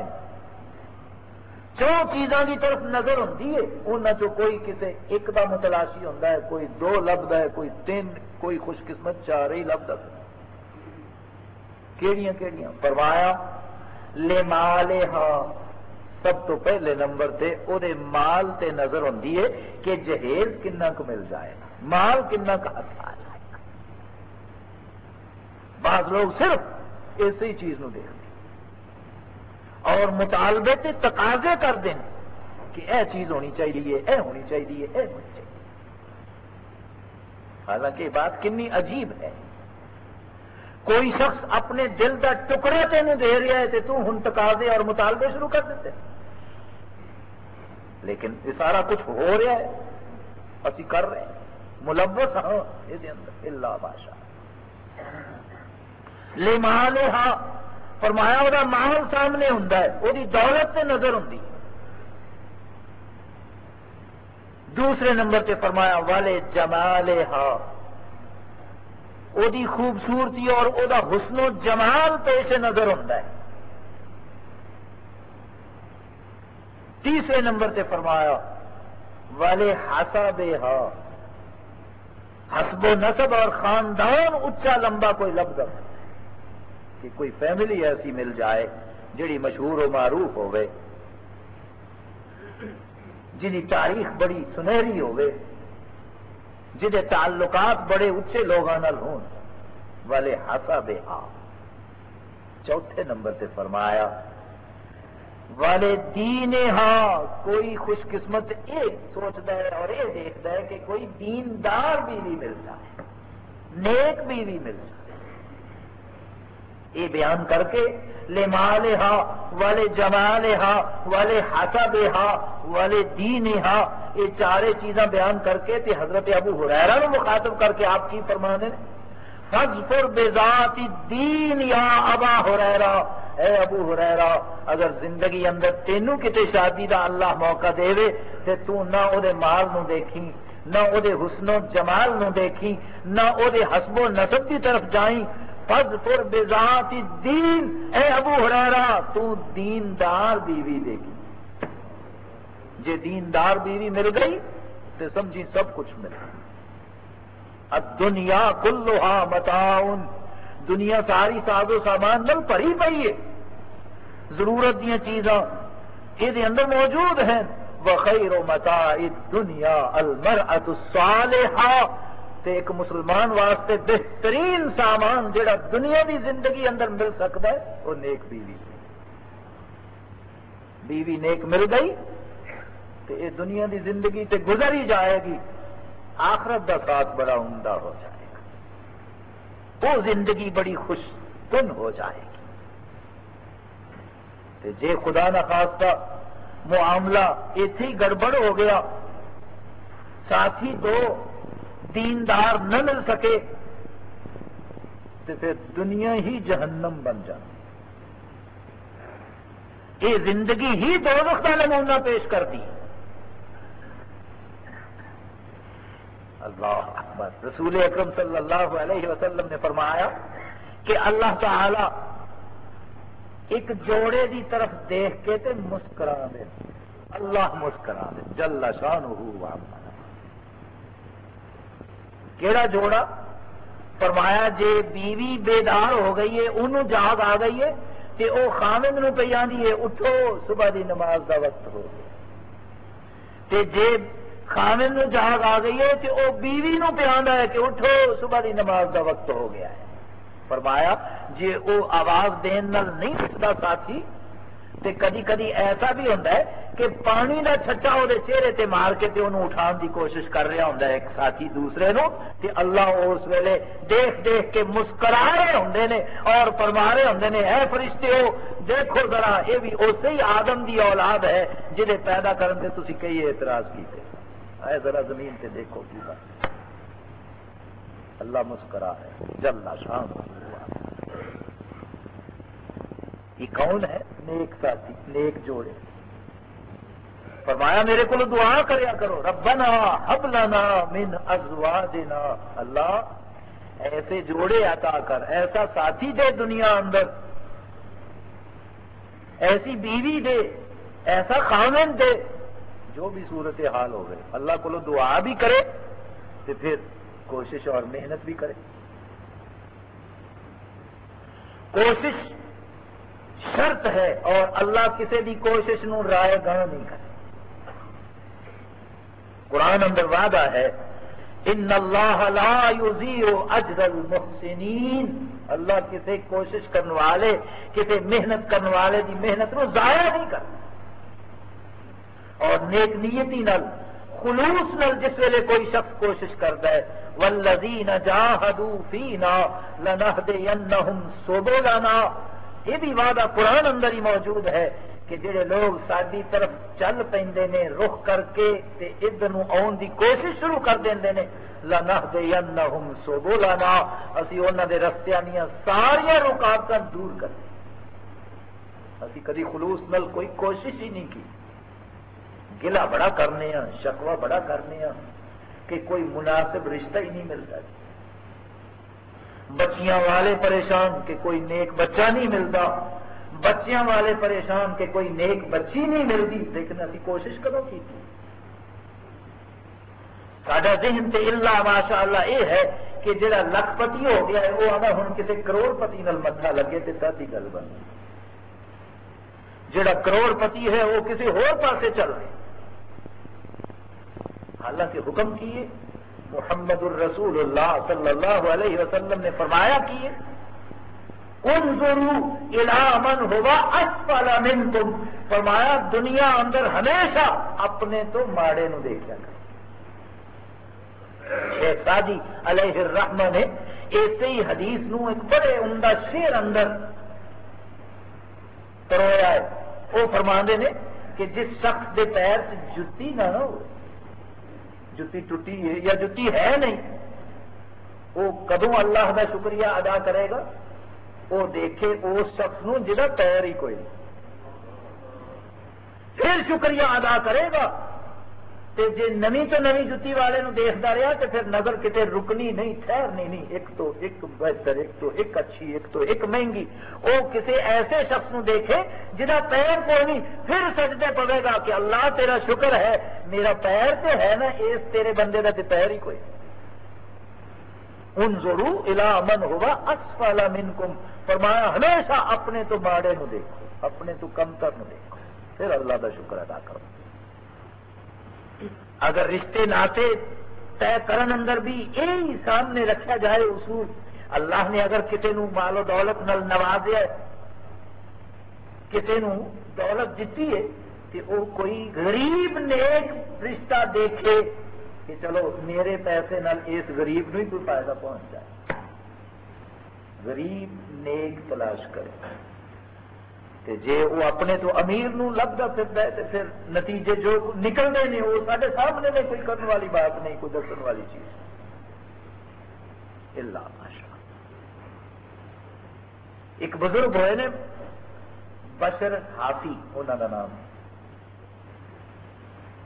جو چیزاں کی طرف نظر ہوتی ہے ان کوئی کسی ایک کا متلاشی ہوتا ہے، کوئی دو لبدا ہے، کوئی تین کوئی خوش قسمت چار ہی لبدا کیڑیاں کیڑیاں؟ فرمایا، لے مالے ہاں۔ سب تو پہلے نمبر تے او دے مال تے نظر ہوندی ہے کہ جہیز کنا کو مل جائے۔ گا مال کنا کا ہاتھ جائے گا بعض لوگ صرف اسی چیز نو دیکھتے اور مطالبے تے تقاضے کر دیں کہ اے چیز ہونی چاہیے، اے ہونی چاہیے، اے ہونی چاہیے۔ حالانکہ بات کنی عجیب ہے۔ کوئی شخص اپنے دل کا ٹکڑا تین دے رہا ہے تو ہوں تقاضے اور مطالبے شروع کر دیتے۔ لیکن یہ سارا کچھ ہو رہا ہے۔ اسی کر رہے ہیں۔ ملوث ہاں یہ اللہ بادشاہ لے ہاں فرمایا، وہ ماحول سامنے ہوں وہ دولت سے نظر ہوں دوسرے نمبر سے فرمایا، والے جمال ہا۔ خوبصورتی اور وہ حسن و جمال پیش نظر ہوں تیسرے نمبر سے فرمایا، والے ہاسا بے ہا۔ حسب و نصب اور خاندان اچا لمبا کوئی لفظ کہ کوئی فیملی ایسی مل جائے جڑی مشہور و معروف ہوئے جی تاریخ بڑی سنہری ہوئے جہے تعلقات بڑے اچے لوگوں ہون، والے ہاسا بے آ چوتھے نمبر سے فرمایا، والے دین ہاں کوئی خوش قسمت یہ سوچتا ہے اور یہ دیکھتا ہے کہ کوئی دیندار بیوی مل جائے نیک بیوی مل جائے یہ بیان کر کے لے مال ہا والے جمال ہا والے حسب ہا والے دین ہا یہ چارے چیزاں بیان کر کے تے حضرت ابو حریرہ نو مخاطب کر کے آپ کی فرما دیں فضفر بذات دین یا ابا حریرہ اے ابو حریرہ اگر زندگی اندر تینوں کتے شادی دا اللہ موقع دے وے تے تو نہ او دے مال نو دیکھی، نہ او دے حسن و جمال نو دیکھی، نہ او دے حسب و نسب کی طرف جائیں فضفر بذات دین۔ اے ابو حریرہ تو دیندار بیوی دیکھی۔ جے دیندار بیوی مل گئی تو سمجھی سب کچھ مل گئی دنیا کلوہا متاؤن دنیا ساری ساز و سامان نل بھری پی ہے۔ ضرورت دیا چیزاں یہ اندر موجود ہیں۔ وخیر و متا دنیا المر تے ایک مسلمان واسطے بہترین سامان جڑا دنیا کی زندگی اندر مل سکتا ہے، وہ نیک بیوی بیوی نیک مل گئی تو یہ دنیا کی زندگی تے گزر ہی جائے گی، آخرت کا ساتھ بڑا عمدہ ہو جائے گا۔ وہ زندگی بڑی خوش کن ہو جائے گی۔ جے خدا نہ خاص معاملہ ایتھے ہی گڑبڑ ہو گیا ساتھی دو دیندار نہ مل سکے تو پھر دنیا ہی جہنم بن جائے یہ زندگی ہی دو وقت نمونہ پیش کر دی اللہ اکبر۔ رسول اکرم صلی اللہ علیہ وسلم نے فرمایا کہ اللہ تعالی ایک جوڑے دی طرف دیکھ کے تے مسکرا دے۔ اللہ مسکرا دے۔ جل شان کیڑا جوڑا فرمایا جے بیوی بیدار ہو گئی ہے انہوں جاگ آ گئی ہے کہ وہ خامد نو پہ آدھی ہے اٹھو صبح دی نماز دا وقت ہو گیا تے جے خامد نو جاگ آ گئی ہے کہ وہ بیوی نو پہ آدھا ہے کہ اٹھو صبح دی نماز دا وقت ہو گیا ہے فرمایا جی وہ آواز دین نال نہیں اٹھتا ساتھی تے کدی کدی ایسا بھی ہوتا ہے کہ پانی کا چھٹا وہ چہرے تے مار کے تے انہوں اٹھان دی کوشش کر رہا ہوں ایک ساتھی دوسرے نو تے اللہ اس ویلے دیکھ دیکھ کے مسکرا رہے ہوں نے اور فرما رہے ہوں نے اے فرشتے ہو، دیکھو ذرا، یہ بھی اسی ہی آدم دی اولاد ہے جہے پیدا کرنے تھی کئی اعتراض کیتے۔ اے ذرا زمین تے دیکھو کی بات۔ اللہ مسکرا ہے۔ جلنا شام یہ کون ہے؟ نیک ساتھی، نیک جوڑے۔ فرمایا، میرے کو دعا کریا کرو۔ ربنا حب لنا من ازواجنا۔ اللہ، ایسے جوڑے عطا کر، ایسا ساتھی دے دنیا اندر۔ ایسی بیوی دے، ایسا خامن دے، جو بھی صورت حال ہو گئے۔ اللہ کو دعا بھی کرے تو پھر کوشش اور محنت بھی کرے۔ کوشش شرط ہے اور اللہ کسی بھی کوشش نو رائے گاہ نہیں کرے۔ قرآن اندر وعدہ ہے، ان اللہ لا اجر المحسنین اللہ کسی کوشش کرنے والے، کسی محنت کرنے والے دی محنت نو ضائع نہیں کرتا۔ اور نیک نیتی نل خلوص نل جس ویلے کوئی شخص کوشش کرتا ہے، والذین جاہدوا فینا لنہدینہم سبلنا یہ بھی وعدہ قرآن اندر ہی موجود ہے کہ جڑے لوگ ساری طرف چل پہ رخ کر کے تے ادھر آن دی کوشش شروع کر دیں نے لنہدینہم سبلنا۔ اسی انہاں دے رستیاں دیا ساری رکاوٹ دور کر دیں اسی کدی خلوص نل کوئی کوشش ہی نہیں کی۔ گلا بڑا کرنے ہاں شکوا بڑا کرنے ہاں کہ کوئی مناسب رشتہ ہی نہیں ملتا۔ جی بچیاں والے پریشان کہ کوئی نیک بچہ نہیں ملتا۔ بچیاں والے پریشان کہ کوئی نیک بچی نہیں ملتی۔ لیکن ابھی کوشش کرو کی سڈا ذہن تے اللہ ماشاء اللہ یہ ہے کہ جڑا لکھ پتی ہو گیا ہے، وہ آگا ہوں کسی کروڑ پتی نال متھا لگے تو ساتھی گل بن جڑا کروڑ پتی ہے، وہ کسی ہور پاسے چل رہے۔ حالانکہ حکم کیے محمد الرسول اللہ صلی اللہ علیہ وسلم نے فرمایا کیے ان ضرور ہوا اسفل من فرمایا، دنیا اندر ہمیشہ اپنے تو ماڑے نو دیکھا کر شیخ سادی علیہ الرحمہ نے اسی ہی حدیث نو ایک بڑے عمدہ شیر اندر ترویا ہے۔ وہ فرما نے کہ جس شخص دے پیر جتی نہ ہو جتی ٹوٹی ہے یا جتی ہے نہیں، وہ کدو اللہ کا شکریہ ادا کرے گا؟ وہ دیکھے اس شخص نو جا پیر ہی کوئی پھر شکریہ ادا کرے گا؟ تے جے نمی تو نمی جتی والے نو دیکھتا رہا تو پھر نظر کتے رکنی نہیں، ٹھہرنی نہیں۔ ایک تو ایک بہتر، ایک تو ایک اچھی، ایک تو ایک مہنگی۔ وہ کسی ایسے شخص نو دیکھے جہاں پیر کو نہیں، پھر سجدے پڑے گا کہ اللہ تیرا شکر ہے، میرا پیر تو ہے نا، اس تیرے بندے کا پیر ہی کوئی۔ ان ضرور الا امن ہوا اصفالا من کم فرمایا، ہمیشہ اپنے تو ماڑے نو دیکھو، اپنے تو کمتر نو دیکھو۔ پھر اللہ کا شکر ادا کرو۔ اگر رشتے ناطے طے کرن اندر بھی یہی سامنے رکھا جائے اصول۔ اللہ نے اگر کسی نو مال و دولت نل نوازیا کسی نو دولت دیتی ہے کہ وہ کوئی غریب نیک رشتہ دیکھے کہ چلو میرے پیسے نال اس غریب نو ہی کوئی فائدہ پہنچ جائے۔ غریب نیک تلاش کرے۔ جی وہ اپنے تو امیر نو لگتا پھر ہے تو پھر نتیجے جو نکلنے نہیں وہ سارے سامنے میں کوئی کرنے والی بات نہیں، کوئی دسن والی چیز اللہ ماشاء ایک بزرگ ہوئے نے، بشر ہاتھی انہوں کا نام۔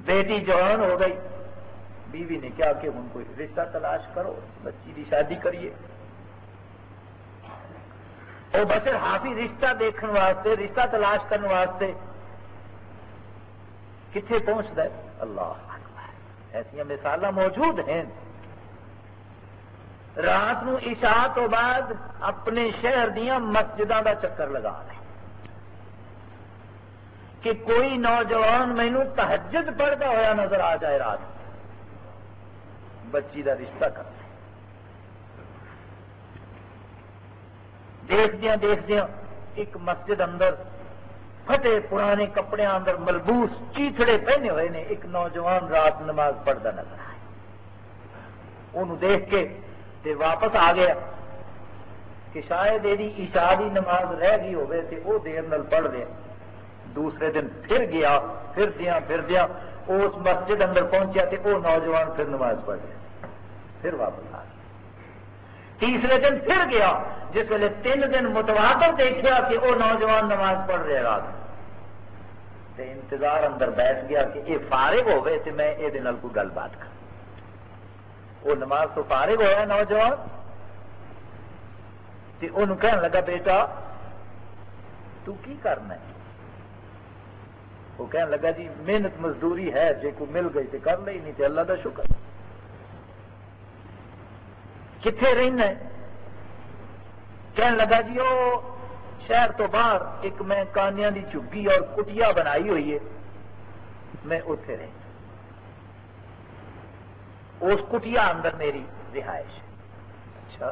بیٹی جوان ہو گئی۔ بیوی نے کیا کہ ان کو رشتہ تلاش کرو، بچی کی شادی کریے۔ وہ بشر ہافی رشتہ دیکھنے واسطے رشتہ تلاش کرنے واسطے کتنے پہنچتا ہے اللہ ایسا مثال موجود ہیں رات نو عشاء تو بعد اپنے شہر دیا مسجدوں کا چکر لگا رہے کہ کوئی نوجوان مینو تحجد پڑھتا ہوا نظر آ جائے رات بچی کا رشتہ کر دیکھدیا دیکھدیا ایک مسجد اندر پھٹے پرانے کپڑے اندر ملبوس چیتڑے پہنے ہوئے نے، ایک نوجوان رات نماز پڑھتا نظر آیا۔ انہوں دیکھ کے تے واپس آ گیا کہ شاید یہ اشاری نماز رہ گئی ہوئے تے وہ دیر نال پڑھ دیا دوسرے دن پھر گیا، پھر دیا پھر دیا اس مسجد اندر پہنچیا تے وہ نوجوان پھر نماز پڑھ گیا پھر واپس آ گیا۔ تیسرے دن پھر گیا، جس ویلے تین دن متواتر دیکھا کہ وہ نوجوان نماز پڑھ رہے رات انتظار اندر بیٹھ گیا کہ یہ فارغ ہو گئے تو میں یہ کوئی گل بات کر۔ وہ نماز تو فارغ ہوا نوجوان۔ ان کہنے لگا، بیٹا، تو کی کرنا ہے؟ وہ کہنے لگا جی محنت مزدوری ہے جی کو مل گئی تو کر لی نہیں تو اللہ کا شکر۔ کتنے رہنا کہنے لگا جی وہ شہر تو باہر ایک میں کانیا کی چگی اور کٹیا بنائی ہوئی ہے۔ میں اتے رہ اس کٹیا اندر میری رہائش اچھا۔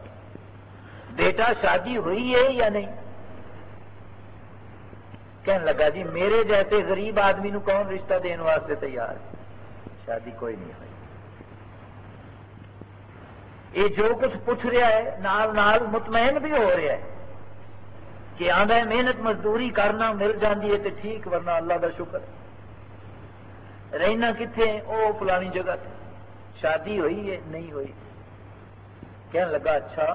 بیٹا شادی ہوئی ہے یا نہیں؟ کہنے لگا جی میرے جیسے غریب آدمی نو کون رشتہ دین واسطے تیار ہے؟ شادی کوئی نہیں ہوئی۔ یہ جو کچھ پوچھ رہا ہے، نال نال مطمئن بھی ہو رہا ہے کہ آدھا محنت مزدوری کرنا مل جاتی ہے تو ٹھیک، ورنہ اللہ کا شکر رہنا کتنے وہ فلانی جگہ تھے شادی ہوئی ہے، نہیں ہوئی؟ کہنے لگا اچھا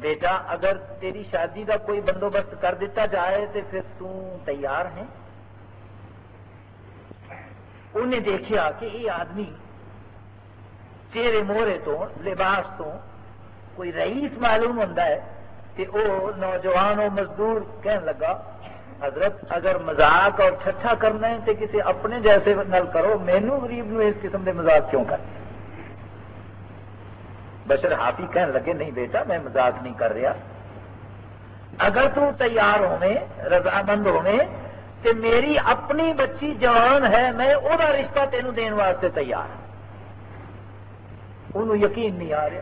بیٹا، اگر تیری شادی کا کوئی بندوبست کر دیتا جائے تو پھر تیار ہے انہیں دیکھا کہ یہ آدمی چہرے موہرے تو، لباس تو، کوئی رئیس معلوم ہوتا ہے کہ وہ نوجوان و مزدور کہنے لگا، حضرت اگر مزاق اور چھٹا کرنا ہے تو کسی اپنے جیسے نل کرو مینو غریب نو اس قسم کے مزاق کیوں کر؟ بشر ہافی کہنے لگے، نہیں بیٹا، میں مزاق نہیں کر رہا۔ اگر تو تیار ہونے رضامند ہونے تو میری اپنی بچی جوان ہے، میں وہ رشتہ تینوں دین واسطے تیار ہوں انہوں یقین نہیں آ رہا۔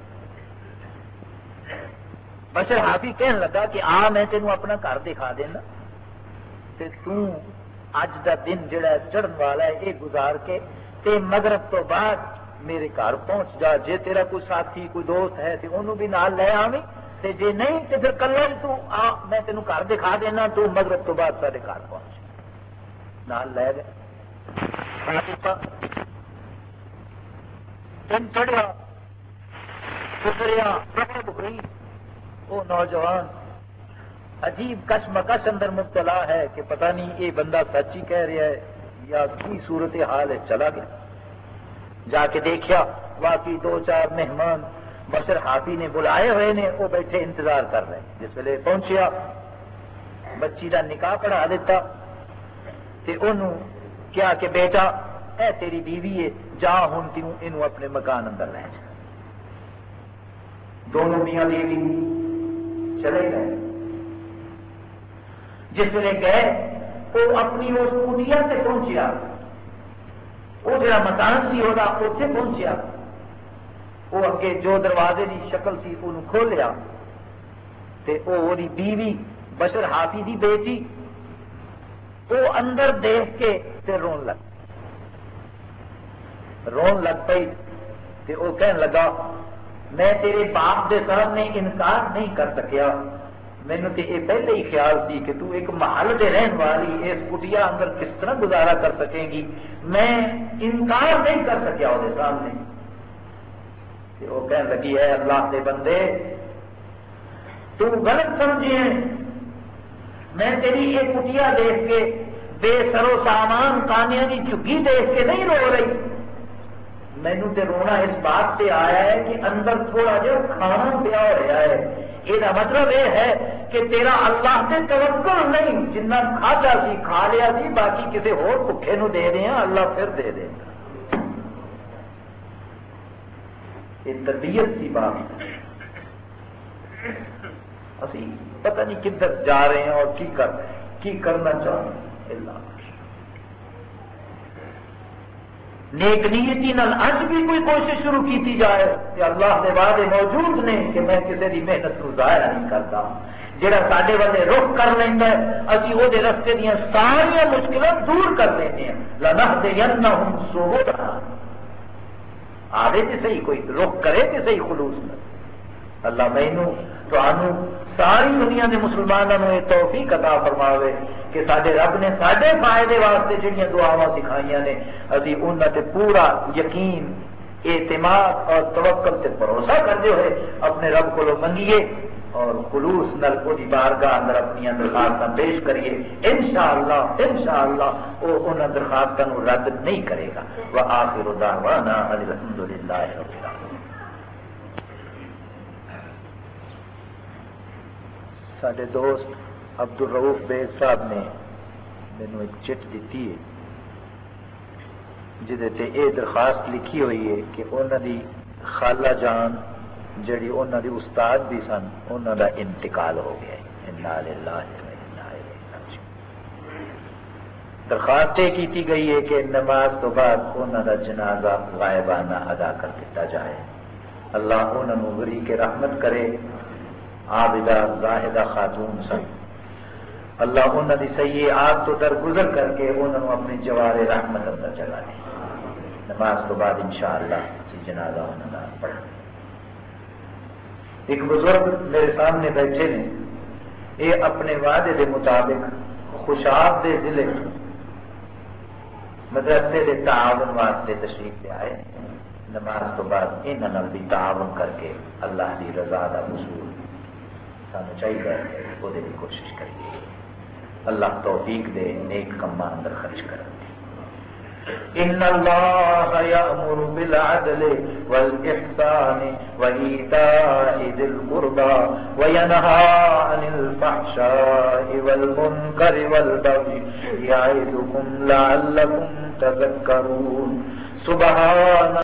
بشر حافی کہنے لگا کہ آ، میں تینوں اپنا گھر دکھا دینا۔ تے تو اج دا دن جڑا چڑھن والا ہے یہ گزار کے۔ تے مغرب تو بعد میرے گھر پہنچ جا۔ جے تیرا کوئی ساتھی، کوئی دوست ہے، تے انہوں بھی نال لے آویں۔ تے جے نہیں، تے پھر کلر تو آ، میں تینوں گھر دکھا دینا۔ تو مغرب تو بعد سارے گھر پہنچ۔ نال لے گئے۔ دن چڑھیا گزریا مغرب ہوئی وہ نوجوان، عجیب کش مکش اندر مبتلا ہے کہ پتہ نہیں یہ بندہ سچ ہی کہہ رہا ہے یا کی صورت حال ہے، چلا گیا۔ جا کے دیکھا باقی دو چار مہمان بشر ہاتھی نے بلائے ہوئے نے، وہ بیٹھے انتظار کر رہے جس ویلے پہنچیا، بچی کا نکاح پڑھا دیتا، تے انہوں کیا کہ بیٹا، اے تیری بیوی ہے جا ہوں تیوں انہوں اپنے مکان اندر لے جا۔ دونوں میاں بیوی چلے گئے۔ جس ویلے گئے وہ اپنی اس کٹیا سے پہنچیا۔ وہ جڑا مکان سی وہ اتنے پہنچیا۔ وہ اگے جو دروازے کی شکل سی وہ کھولیا۔ تے وہ بیوی بشر ہاتھی دی بیٹی۔ وہ اندر دیکھ کے تے رون لگ۔ رون لگ پئی تے وہ کہنے لگا، میں تیرے باپ دے سامنے انکار نہیں کر سکیا۔ مینو تو یہ پہلے ہی خیال سی کہ تو ایک محل دے رہن والی اس کٹیا اندر کس طرح گزارا کر سکے گی۔ میں انکار نہیں کر سکیا وہ سامنے۔ وہ کہنے لگی ہے اللہ کے بندے، تو غلط سمجھے میں تیری یہ کٹیا دیکھ کے بے سرو سامان کانیا کی جگی دیکھ کے نہیں رو رہی۔ مینو تے رونا اس بات سے آیا ہے کہ اندر تھوڑا جہا کھانا پیا ہوا ہے۔ یہ مطلب یہ ہے کہ تیرا اللہ سے توکل نہیں جنہ کھاتا سی، کھا لیا سی، باقی کسی اور بھوکے نو دے دیا ہاں، اللہ پھر دے دے۔ یہ تربیت سی بات اسی پتہ نہیں کدھر جا رہے ہیں اور کی کر کی کرنا چاہتے ہیں۔ اللہ۔ نیک نیتی نال اج بھی کوئی کوشش شروع کی جائے کہ اللہ کے وعدے موجود نے کہ میں کسی کی محنت کو ضائع نہیں کرتا۔ جہاں سارے والے رخ کر لینا ہے ابھی وہ رستے دیا ساریا مشکل دور کر لینے لنح دے ہوں سو آدھے تو صحیح، کوئی رخ کرے تو صحیح خلوص نہ۔ اللہ مینو تو ساری دنیا کے مسلمانوں یہ توفیق عطا فرماوے کہ سارے رب نے سارے فائدے واسطے جہاں دعوا سکھائی نے ابھی انہوں تے پورا یقین، اعتماد اور توکل سے بھروسہ کرتے ہوئے اپنے رب کو منگیے اور خلوص نل کو بارگاہ اندر اپنی درخواست پیش کریے۔ ان شاء اللہ ان شاء اللہ وہ ان درخواستوں رد نہیں کرے گا۔ وہ آخر دعوانا الحمد للہ رب سارے دوست عبد الروف بیگ صاحب نے مینو ایک چٹ دیتی ہے جہد یہ درخواست لکھی ہوئی ہے کہ انہوں دی خالہ جان جڑی انہوں دی استاد بھی سن انہوں دا انتقال ہو گیا درخواست یہ کی گئی ہے کہ نماز تو بعد انہوں دا جنازہ غائبانہ ادا کر دیتا جائے۔ اللہ انہوں غری کے رحمت کرے۔ عابدہ، زاہدہ خاتون سن۔ اللہ انہوں نے صحیح آگ تو در گزر کر کے انہوں نے اپنے جوار رحمت اندر چلا دی۔ نماز تو بعد انشاءاللہ اسی جنازہ انہوں نے پڑھا ایک بزرگ میرے سامنے بیٹھے نے۔ یہ اپنے وعدے دے مطابق خوشاب دے ضلع مدرسے دے تعاون واسطے تشریف لے آئے۔ نماز تو بعد انہوں بھی تعاون کر کے اللہ کی رضا کا وصول سانو چاہیے وہ کوشش کریے اللہ توفیق دے، نیک کما اندر خرچ کر ان اللہ یامر بالعدل والاحسان وایتاء ذی القربى وینهى عن الفحشاء والمنکر والبغي یعظکم لعلکم تذکرون۔ سبحان